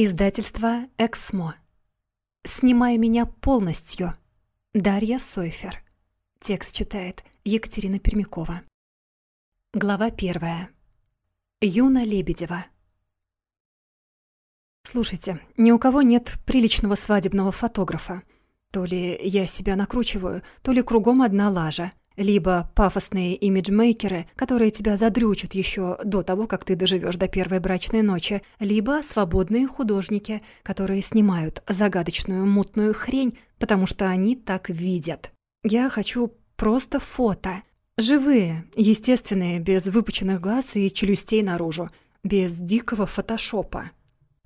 Издательство «Эксмо». «Снимай меня полностью». Дарья Сойфер. Текст читает Екатерина Пермякова. Глава первая. Юна Лебедева. Слушайте, ни у кого нет приличного свадебного фотографа. То ли я себя накручиваю, то ли кругом одна лажа. Либо пафосные имиджмейкеры, которые тебя задрючат еще до того, как ты доживешь до первой брачной ночи, либо свободные художники, которые снимают загадочную мутную хрень, потому что они так видят. Я хочу просто фото. Живые, естественные, без выпученных глаз и челюстей наружу, без дикого фотошопа.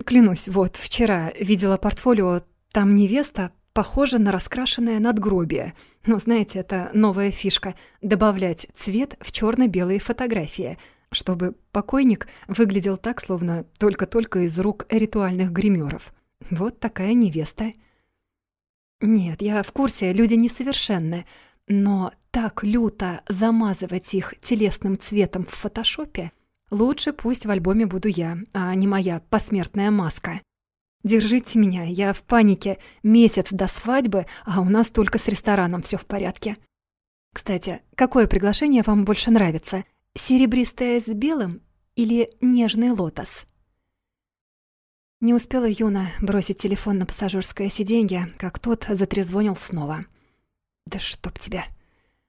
Клянусь, вот вчера видела портфолио, там невеста похожа на раскрашенное надгробие — но знаете, это новая фишка — добавлять цвет в черно белые фотографии, чтобы покойник выглядел так, словно только-только из рук ритуальных гримеров. Вот такая невеста. Нет, я в курсе, люди несовершенны, но так люто замазывать их телесным цветом в фотошопе лучше пусть в альбоме буду я, а не моя посмертная маска. Держите меня, я в панике. Месяц до свадьбы, а у нас только с рестораном все в порядке. Кстати, какое приглашение вам больше нравится? Серебристое с белым или нежный лотос? Не успела Юна бросить телефон на пассажирское сиденье, как тот затрезвонил снова. «Да чтоб тебя!»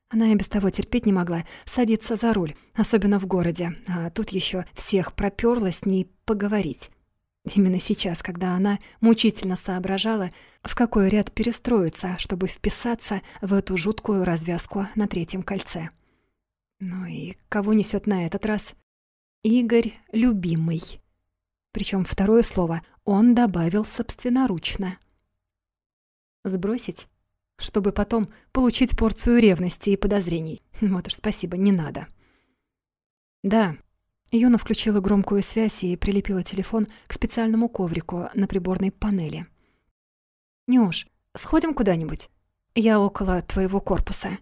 Она и без того терпеть не могла садиться за руль, особенно в городе, а тут еще всех пропёрло с ней поговорить. Именно сейчас, когда она мучительно соображала, в какой ряд перестроиться, чтобы вписаться в эту жуткую развязку на третьем кольце. Ну и кого несет на этот раз? Игорь любимый. Причем второе слово он добавил собственноручно. Сбросить? Чтобы потом получить порцию ревности и подозрений. Вот уж спасибо, не надо. Да, Юна включила громкую связь и прилепила телефон к специальному коврику на приборной панели. «Нюш, сходим куда-нибудь? Я около твоего корпуса».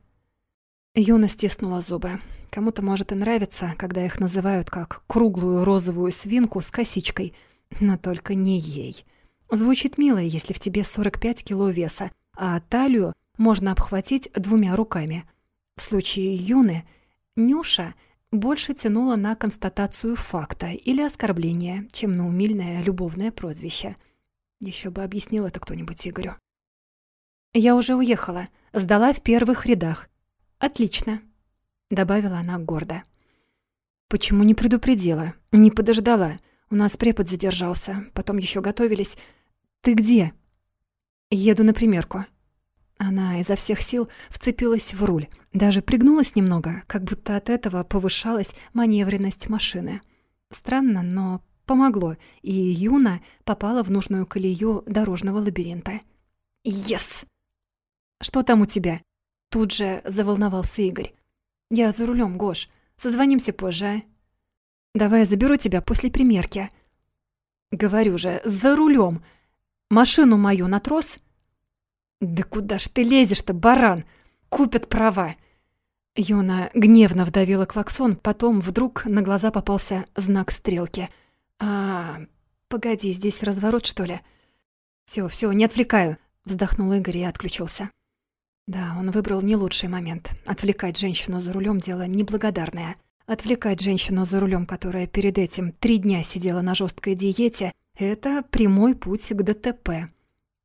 Юна стиснула зубы. Кому-то может и нравиться, когда их называют как круглую розовую свинку с косичкой, но только не ей. Звучит мило, если в тебе 45 кило веса, а талию можно обхватить двумя руками. В случае Юны Нюша — больше тянуло на констатацию факта или оскорбление, чем на умильное любовное прозвище. Еще бы объяснил это кто-нибудь Игорю. «Я уже уехала, сдала в первых рядах. Отлично», — добавила она гордо. «Почему не предупредила? Не подождала? У нас препод задержался, потом еще готовились. Ты где?» «Еду на примерку», она изо всех сил вцепилась в руль, даже пригнулась немного, как будто от этого повышалась маневренность машины. Странно, но помогло, и Юна попала в нужную колею дорожного лабиринта. «Ес!» «Что там у тебя?» Тут же заволновался Игорь. «Я за рулем, Гош. Созвонимся позже, а?» «Давай я заберу тебя после примерки». «Говорю же, за рулем. Машину мою на трос?» «Да куда ж ты лезешь-то, баран? Купят права!» Юна гневно вдавила клаксон, потом вдруг на глаза попался знак стрелки. «А, погоди, здесь разворот, что ли?» «Всё, всё, не отвлекаю», — вздохнул Игорь и отключился. Да, он выбрал не лучший момент. Отвлекать женщину за рулем дело неблагодарное. Отвлекать женщину за рулем, которая перед этим три дня сидела на жесткой диете, это прямой путь к ДТП.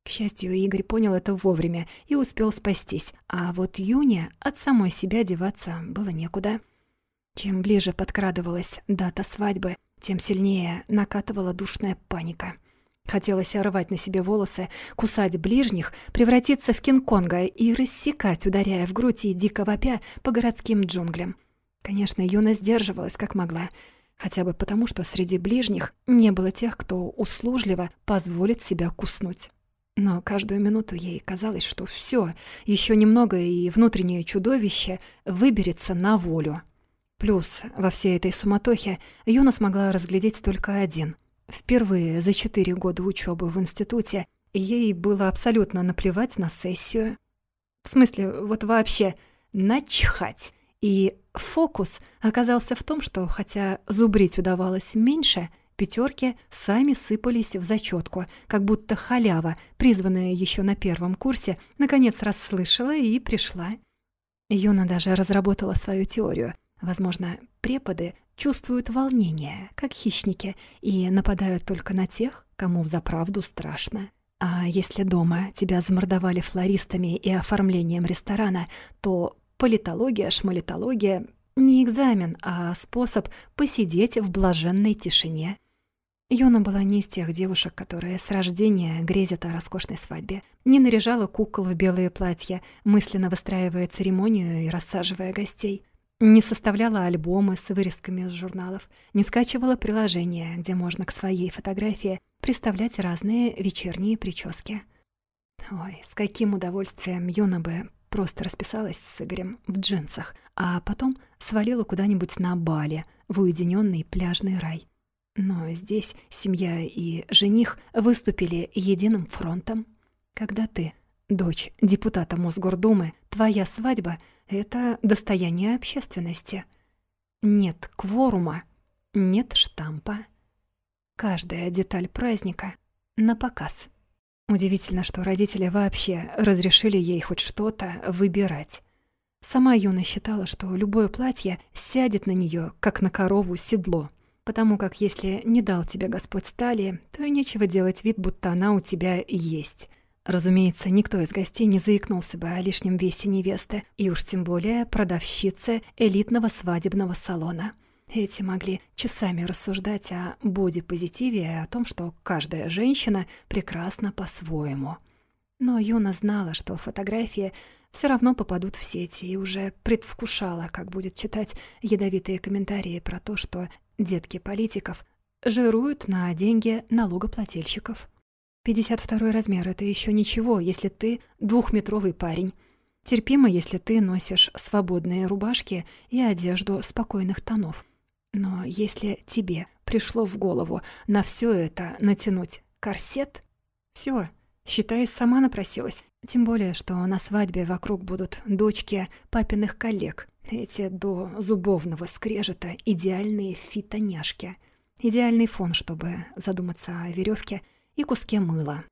К счастью, Игорь понял это вовремя и успел спастись, а вот Юне от самой себя деваться было некуда. Чем ближе подкрадывалась дата свадьбы, тем сильнее накатывала душная паника. Хотелось рвать на себе волосы, кусать ближних, превратиться в Кинг-Конга и рассекать, ударяя в грудь и дико вопя по городским джунглям. Конечно, Юна сдерживалась как могла, хотя бы потому, что среди ближних не было тех, кто услужливо позволит себя куснуть. Но каждую минуту ей казалось, что все, еще немного, и внутреннее чудовище выберется на волю. Плюс во всей этой суматохе Юна смогла разглядеть только один. Впервые за четыре года учебы в институте ей было абсолютно наплевать на сессию. В смысле, вот вообще начхать. И фокус оказался в том, что хотя зубрить удавалось меньше, Пятерки сами сыпались в зачетку, как будто халява, призванная еще на первом курсе, наконец расслышала и пришла. Юна даже разработала свою теорию. Возможно, преподы чувствуют волнение, как хищники, и нападают только на тех, кому взаправду страшно. А если дома тебя замордовали флористами и оформлением ресторана, то политология, шмалитология — не экзамен, а способ посидеть в блаженной тишине. Юна была не из тех девушек, которые с рождения грезят о роскошной свадьбе. Не наряжала кукол в белые платья, мысленно выстраивая церемонию и рассаживая гостей. Не составляла альбомы с вырезками из журналов, не скачивала приложения, где можно к своей фотографии приставлять разные вечерние прически. Ой, с каким удовольствием Юна бы просто расписалась с Игорем в джинсах, а потом свалила куда-нибудь на Бали, в уединенный пляжный рай. Но здесь семья и жених выступили единым фронтом. Когда ты, дочь депутата Мосгордумы, твоя свадьба — это достояние общественности. Нет кворума, нет штампа. Каждая деталь праздника на показ. Удивительно, что родители вообще разрешили ей хоть что-то выбирать. Сама Юна считала, что любое платье сядет на нее, как на корову седло — потому как если не дал тебе Господь стали, то и нечего делать вид, будто она у тебя есть. Разумеется, никто из гостей не заикнулся бы о лишнем весе невесты, и уж тем более продавщицы элитного свадебного салона. Эти могли часами рассуждать о бодипозитиве и о том, что каждая женщина прекрасна по-своему. Но Юна знала, что фотографии все равно попадут в сети и уже предвкушала, как будет читать ядовитые комментарии про то, что детки политиков, жируют на деньги налогоплательщиков. 52 размер — это еще ничего, если ты двухметровый парень. Терпимо, если ты носишь свободные рубашки и одежду спокойных тонов. Но если тебе пришло в голову на все это натянуть корсет, все, считай, сама напросилась. Тем более, что на свадьбе вокруг будут дочки папиных коллег, эти до зубовного скрежета идеальные фитоняшки. Идеальный фон, чтобы задуматься о веревке и куске мыла.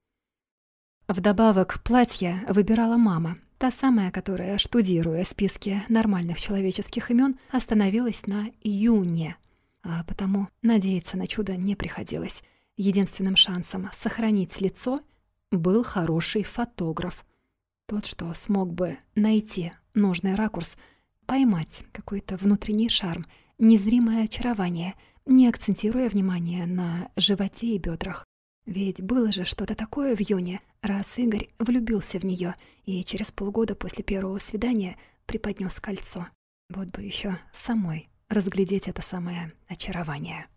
Вдобавок, платье выбирала мама, та самая, которая, штудируя списки нормальных человеческих имен, остановилась на Юне. А потому надеяться на чудо не приходилось. Единственным шансом сохранить лицо был хороший фотограф. Тот, что смог бы найти нужный ракурс — поймать какой-то внутренний шарм, незримое очарование, не акцентируя внимание на животе и бедрах. Ведь было же что-то такое в Юне, раз Игорь влюбился в нее и через полгода после первого свидания преподнес кольцо. Вот бы еще самой разглядеть это самое очарование.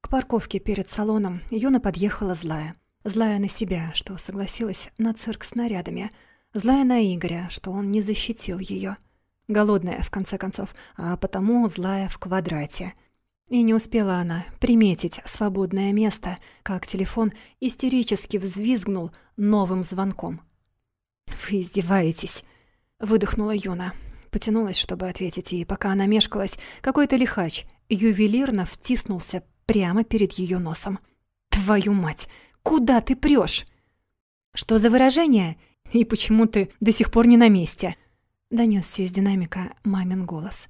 К парковке перед салоном Юна подъехала злая. Злая на себя, что согласилась на цирк с нарядами. Злая на Игоря, что он не защитил ее. Голодная, в конце концов, а потому злая в квадрате. И не успела она приметить свободное место, как телефон истерически взвизгнул новым звонком. «Вы издеваетесь!» — выдохнула Юна. Потянулась, чтобы ответить, и пока она мешкалась, какой-то лихач ювелирно втиснулся прямо перед ее носом. «Твою мать! Куда ты прешь? «Что за выражение? И почему ты до сих пор не на месте?» Донесся из динамика мамин голос.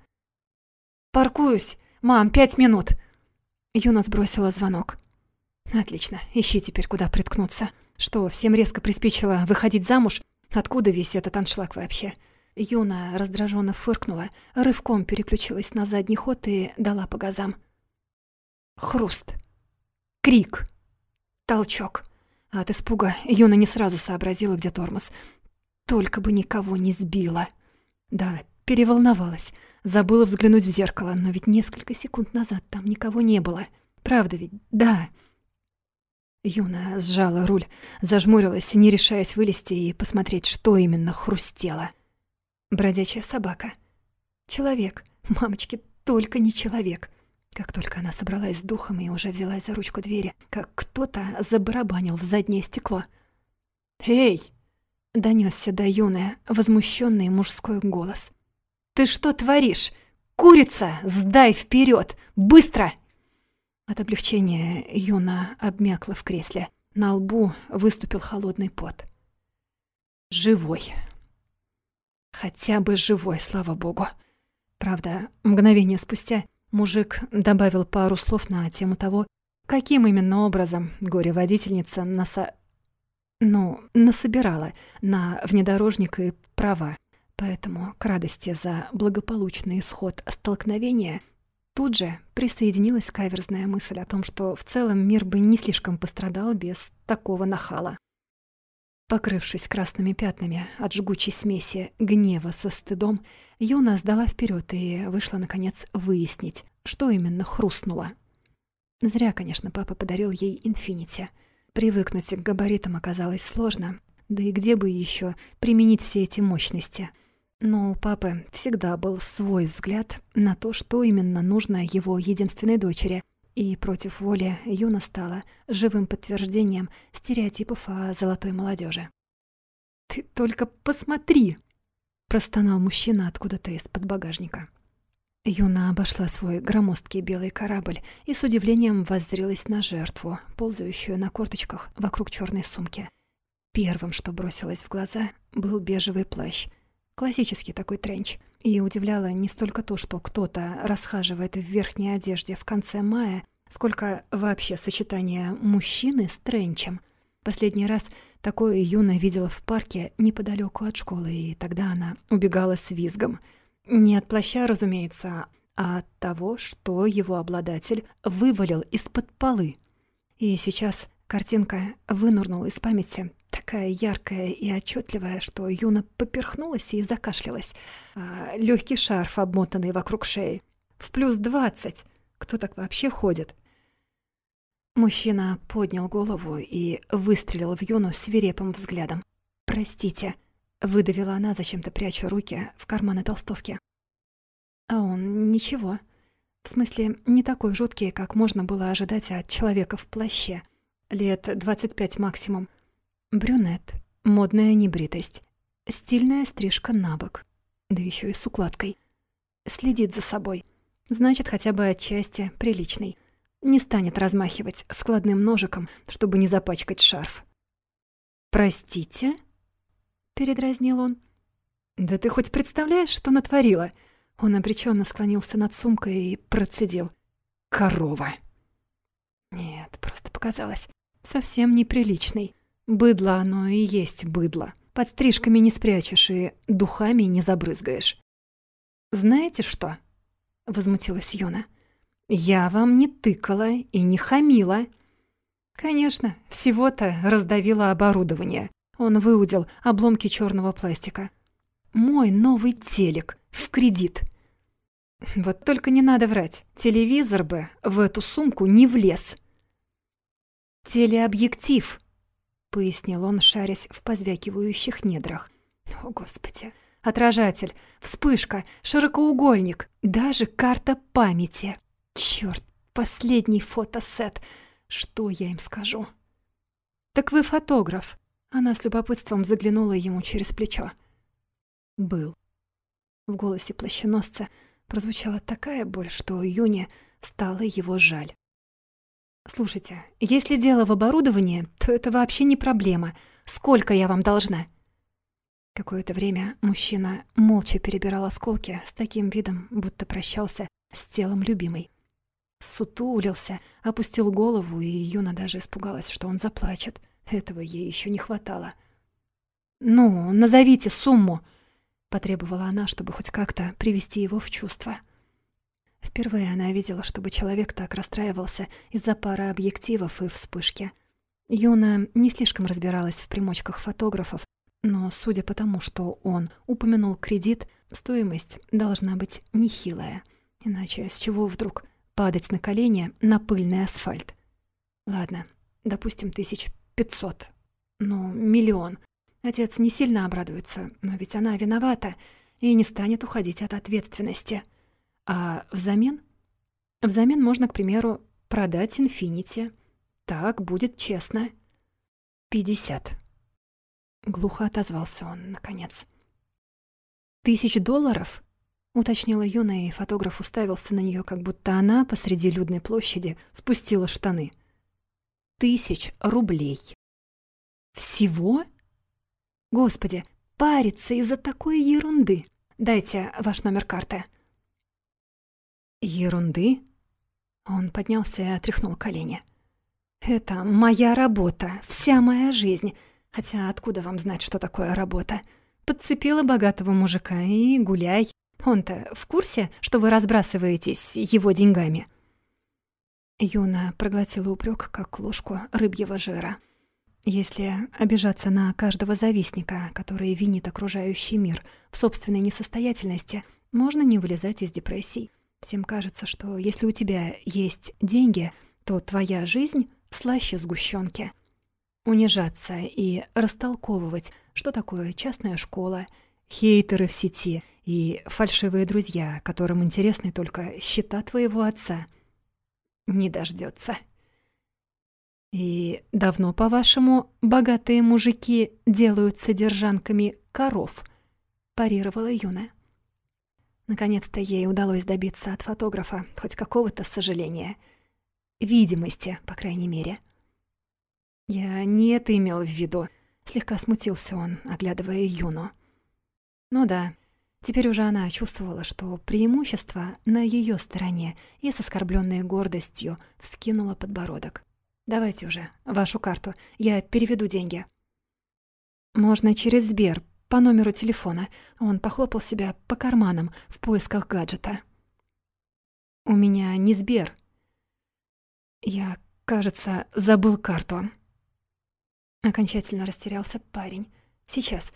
«Паркуюсь! Мам, пять минут!» Юна сбросила звонок. «Отлично, ищи теперь, куда приткнуться. Что, всем резко приспичило выходить замуж? Откуда весь этот аншлаг вообще?» Юна раздраженно фыркнула, рывком переключилась на задний ход и дала по газам. Хруст. Крик. Толчок. От испуга Юна не сразу сообразила, где тормоз. Только бы никого не сбила. Да, переволновалась. Забыла взглянуть в зеркало, но ведь несколько секунд назад там никого не было. Правда ведь? Да. Юна сжала руль, зажмурилась, не решаясь вылезти и посмотреть, что именно хрустело. Бродячая собака. Человек. Мамочки, только не человек. Как только она собралась с духом и уже взялась за ручку двери, как кто-то забарабанил в заднее стекло. «Эй!» Донесся до Юны возмущенный мужской голос. «Ты что творишь? Курица, сдай вперед! Быстро!» От облегчения Юна обмякла в кресле. На лбу выступил холодный пот. Живой. Хотя бы живой, слава богу. Правда, мгновение спустя мужик добавил пару слов на тему того, каким именно образом горе-водительница наса... ну, насобирала на внедорожник и права. Поэтому к радости за благополучный исход столкновения тут же присоединилась каверзная мысль о том, что в целом мир бы не слишком пострадал без такого нахала. Покрывшись красными пятнами от жгучей смеси гнева со стыдом, Юна сдала вперед и вышла, наконец, выяснить, что именно хрустнуло. Зря, конечно, папа подарил ей «Инфинити». Привыкнуть к габаритам оказалось сложно, да и где бы еще применить все эти мощности. Но у папы всегда был свой взгляд на то, что именно нужно его единственной дочери, и против воли Юна стала живым подтверждением стереотипов о золотой молодежи. «Ты только посмотри!» — простонал мужчина откуда-то из-под багажника. Юна обошла свой громоздкий белый корабль и с удивлением воззрелась на жертву, ползающую на корточках вокруг черной сумки. Первым, что бросилось в глаза, был бежевый плащ. Классический такой тренч — и удивляло не столько то, что кто-то расхаживает в верхней одежде в конце мая, сколько вообще сочетание мужчины с тренчем. Последний раз такое Юна видела в парке неподалеку от школы, и тогда она убегала с визгом. Не от плаща, разумеется, а от того, что его обладатель вывалил из-под полы. И сейчас картинка вынурнула из памяти, такая яркая и отчетливая, что Юна поперхнулась и закашлялась. А легкий шарф, обмотанный вокруг шеи. В плюс двадцать. Кто так вообще ходит? Мужчина поднял голову и выстрелил в Юну свирепым взглядом. «Простите», — выдавила она, зачем-то пряча руки в карманы толстовки. А он ничего. В смысле, не такой жуткий, как можно было ожидать от человека в плаще. Лет двадцать пять максимум. Брюнет, модная небритость, стильная стрижка на бок, да еще и с укладкой. Следит за собой. Значит, хотя бы отчасти приличный. Не станет размахивать складным ножиком, чтобы не запачкать шарф. «Простите?» — передразнил он. «Да ты хоть представляешь, что натворила?» Он обреченно склонился над сумкой и процедил. «Корова!» Нет, просто показалось. Совсем неприличный. Быдло оно и есть быдло. Под стрижками не спрячешь и духами не забрызгаешь. «Знаете что?» — возмутилась Юна. «Я вам не тыкала и не хамила». Конечно, всего-то раздавила оборудование. Он выудил обломки черного пластика. «Мой новый телек. В кредит». Вот только не надо врать. Телевизор бы в эту сумку не влез. «Телеобъектив», — пояснил он, шарясь в позвякивающих недрах. «О, Господи! Отражатель, вспышка, широкоугольник, даже карта памяти. Чёрт, последний фотосет. Что я им скажу?» «Так вы фотограф?» Она с любопытством заглянула ему через плечо. «Был». В голосе плащеносца прозвучала такая боль, что Юне стало его жаль. «Слушайте, если дело в оборудовании, то это вообще не проблема. Сколько я вам должна?» Какое-то время мужчина молча перебирал осколки с таким видом, будто прощался с телом любимой. Сутулился, опустил голову, и Юна даже испугалась, что он заплачет. Этого ей еще не хватало. «Ну, назовите сумму!» — потребовала она, чтобы хоть как-то привести его в чувство. Впервые она видела, чтобы человек так расстраивался из-за пары объективов и вспышки. Юна не слишком разбиралась в примочках фотографов, но, судя по тому, что он упомянул кредит, стоимость должна быть нехилая. Иначе с чего вдруг падать на колени на пыльный асфальт? Ладно, допустим, тысяч пятьсот. Ну, миллион. Отец не сильно обрадуется, но ведь она виновата и не станет уходить от ответственности. А взамен? Взамен можно, к примеру, продать «Инфинити». Так будет честно. «Пятьдесят». Глухо отозвался он, наконец. «Тысяч долларов?» Уточнила Юна, и фотограф уставился на нее, как будто она посреди людной площади спустила штаны. Тысяч рублей. Всего? Господи, париться из-за такой ерунды. Дайте ваш номер карты. Ерунды? Он поднялся и отряхнул колени. Это моя работа, вся моя жизнь. Хотя откуда вам знать, что такое работа? Подцепила богатого мужика и гуляй. Он-то в курсе, что вы разбрасываетесь его деньгами?» Юна проглотила упрек, как ложку рыбьего жира. Если обижаться на каждого завистника, который винит окружающий мир в собственной несостоятельности, можно не вылезать из депрессий. Всем кажется, что если у тебя есть деньги, то твоя жизнь слаще сгущенки. Унижаться и растолковывать, что такое частная школа, хейтеры в сети и фальшивые друзья, которым интересны только счета твоего отца. Не дождется. И давно, по-вашему, богатые мужики делают содержанками коров? парировала Юна. Наконец-то ей удалось добиться от фотографа хоть какого-то сожаления. Видимости, по крайней мере. Я не это имел в виду. Слегка смутился он, оглядывая Юну. Ну да, теперь уже она чувствовала, что преимущество на ее стороне и с оскорбленной гордостью вскинула подбородок. «Давайте уже, вашу карту, я переведу деньги». «Можно через Сбер, по номеру телефона». Он похлопал себя по карманам в поисках гаджета. «У меня не Сбер». «Я, кажется, забыл карту». Окончательно растерялся парень. Сейчас.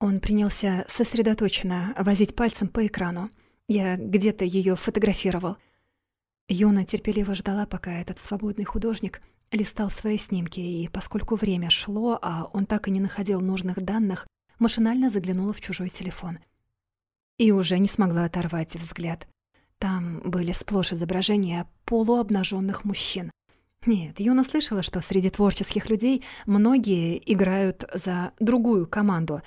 Он принялся сосредоточенно возить пальцем по экрану. Я где-то ее фотографировал. Юна терпеливо ждала, пока этот свободный художник листал свои снимки, и поскольку время шло, а он так и не находил нужных данных, машинально заглянула в чужой телефон. И уже не смогла оторвать взгляд. Там были сплошь изображения полуобнаженных мужчин. Нет, Юна слышала, что среди творческих людей многие играют за другую команду.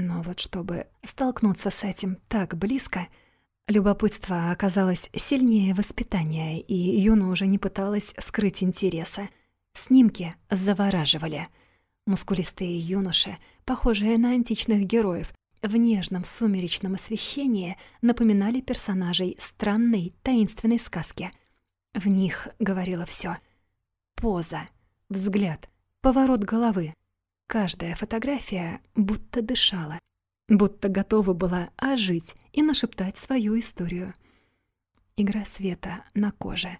Но вот чтобы столкнуться с этим так близко, любопытство оказалось сильнее воспитания, и Юна уже не пыталась скрыть интереса. Снимки завораживали. Мускулистые юноши, похожие на античных героев, в нежном сумеречном освещении напоминали персонажей странной таинственной сказки. В них говорило все: поза, взгляд, поворот головы. Каждая фотография будто дышала, будто готова была ожить и нашептать свою историю. Игра света на коже,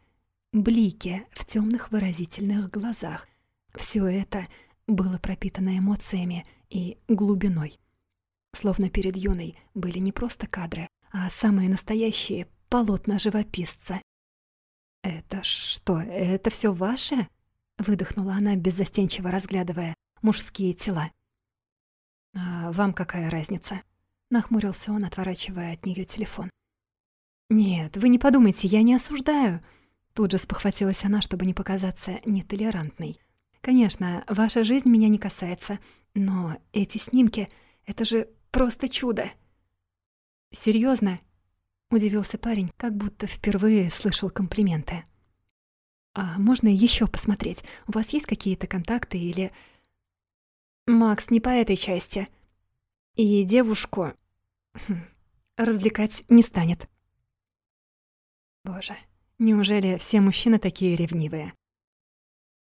блики в темных выразительных глазах. Все это было пропитано эмоциями и глубиной. Словно перед юной были не просто кадры, а самые настоящие полотна живописца, «Это что, это все ваше?» — выдохнула она, беззастенчиво разглядывая мужские тела. «А вам какая разница?» — нахмурился он, отворачивая от нее телефон. «Нет, вы не подумайте, я не осуждаю!» Тут же спохватилась она, чтобы не показаться нетолерантной. «Конечно, ваша жизнь меня не касается, но эти снимки — это же просто чудо!» «Серьёзно?» Удивился парень, как будто впервые слышал комплименты. «А можно еще посмотреть? У вас есть какие-то контакты или...» «Макс, не по этой части. И девушку хм, развлекать не станет». Боже, неужели все мужчины такие ревнивые?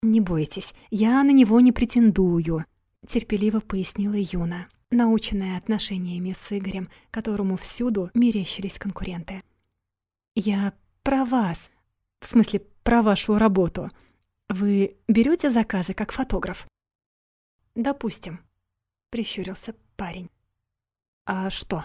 «Не бойтесь, я на него не претендую», — терпеливо пояснила Юна наученная отношениями с Игорем, которому всюду мерещились конкуренты. «Я про вас, в смысле, про вашу работу. Вы берете заказы как фотограф?» «Допустим», — прищурился парень. «А что?»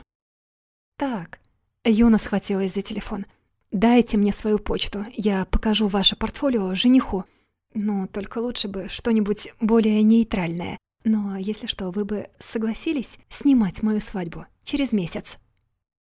«Так», — Юна схватилась за телефон. «Дайте мне свою почту, я покажу ваше портфолио жениху. Но только лучше бы что-нибудь более нейтральное, но если что, вы бы согласились снимать мою свадьбу через месяц?»